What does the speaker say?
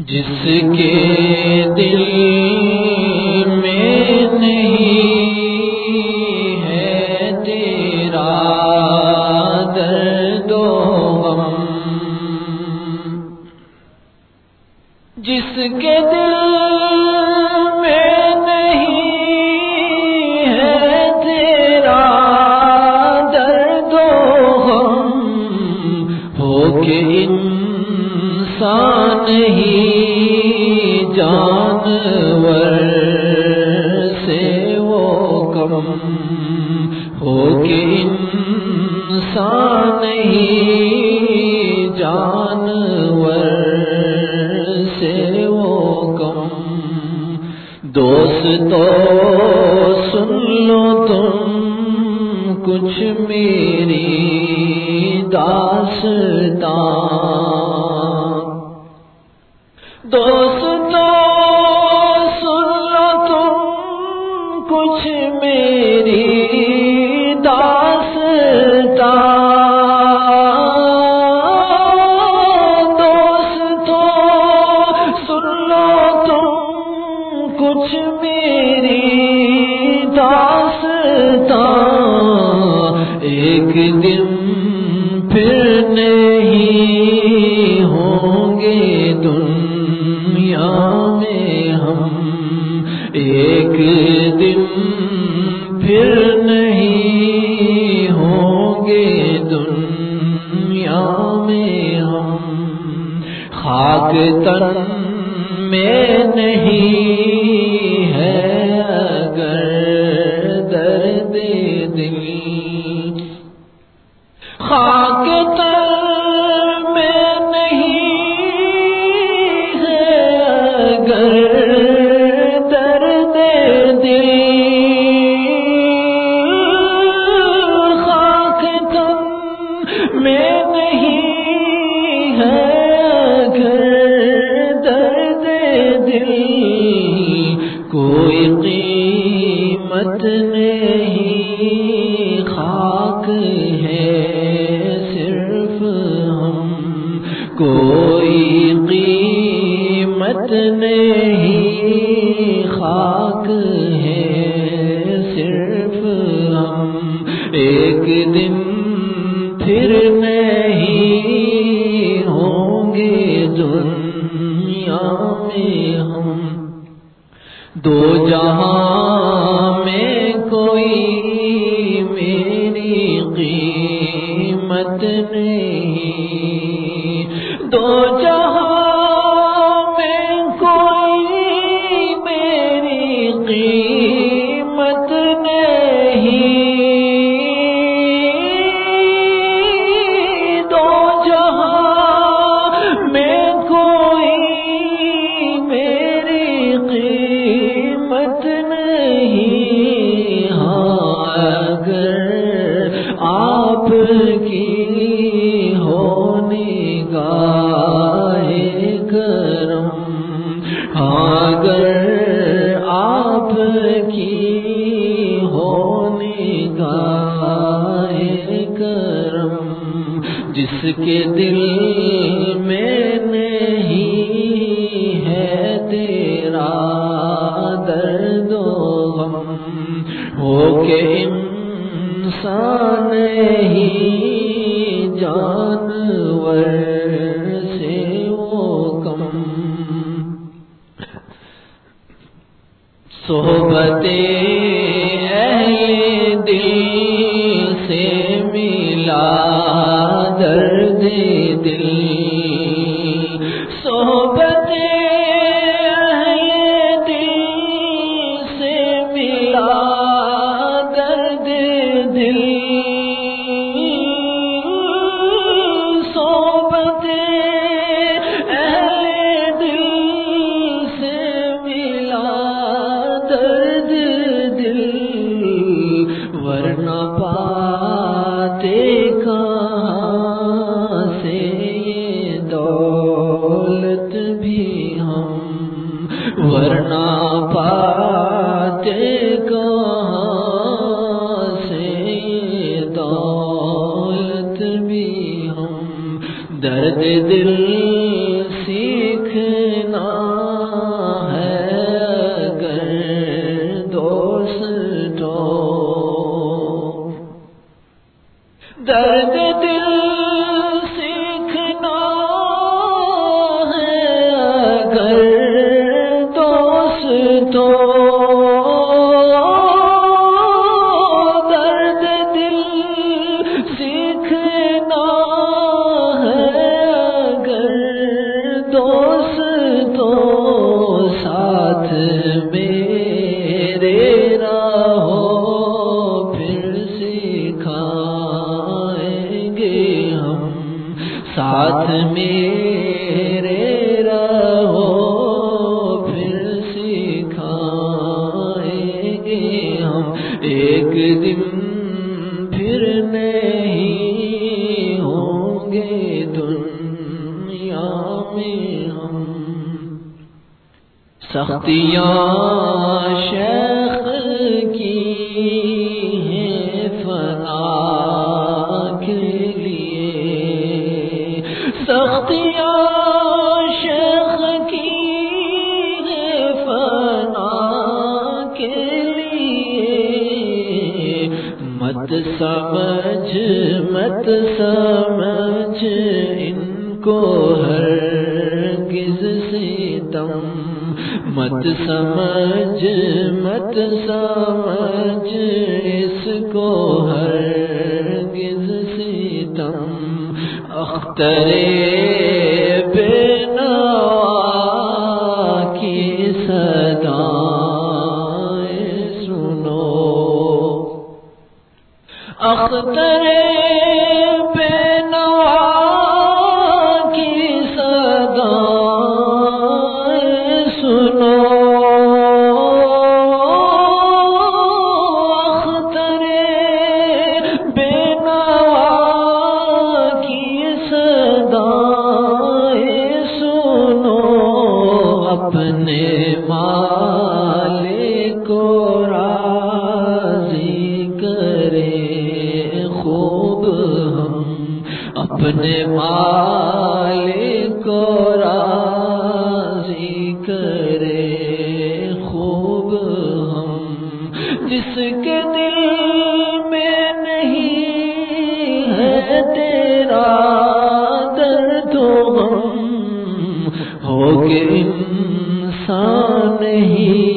جس کے دل میں نہیں ہے تیرا درد جس کے دل میں نہیں نہیں جانور سے وہ کم۔ دوستو سن لو تم کچھ میری داستان۔ نہیں ہوں گے دنیا میں ہم۔ ایک دن پھر نہیں ہوں گے دنیا میں ہم۔ خاک تن میں نہیں کوئی قیمت نہیں، خاک ہے صرف ہم۔ ایک دن پھر نہیں ہوں گے دنیا میں ہم۔ دو جہاں نہیں دو جس کے دل میں نہیں ہے تیرا درد و غم۔ ہو کے انسان ہی جانور سے وہ کم۔ صحبت إذ دوست سختیاں شیخ کی ہیں فنا کے لیے۔ سختیاں شیخ کی ہیں فنا کے لیے۔ مت سمجھ مت سمجھ ان کو ہر گز ستم مت سمجھ مت سمجھ اس کو ہر گز ستم۔ اخترے بے نوا کی صدائیں سنو۔ اختر اپنے مالک کو راضی کرے، خوب ہم اپنے مالک کو راضی کرے، خوب ہم جس کے دل میں نہیں ہے تیرا نہیں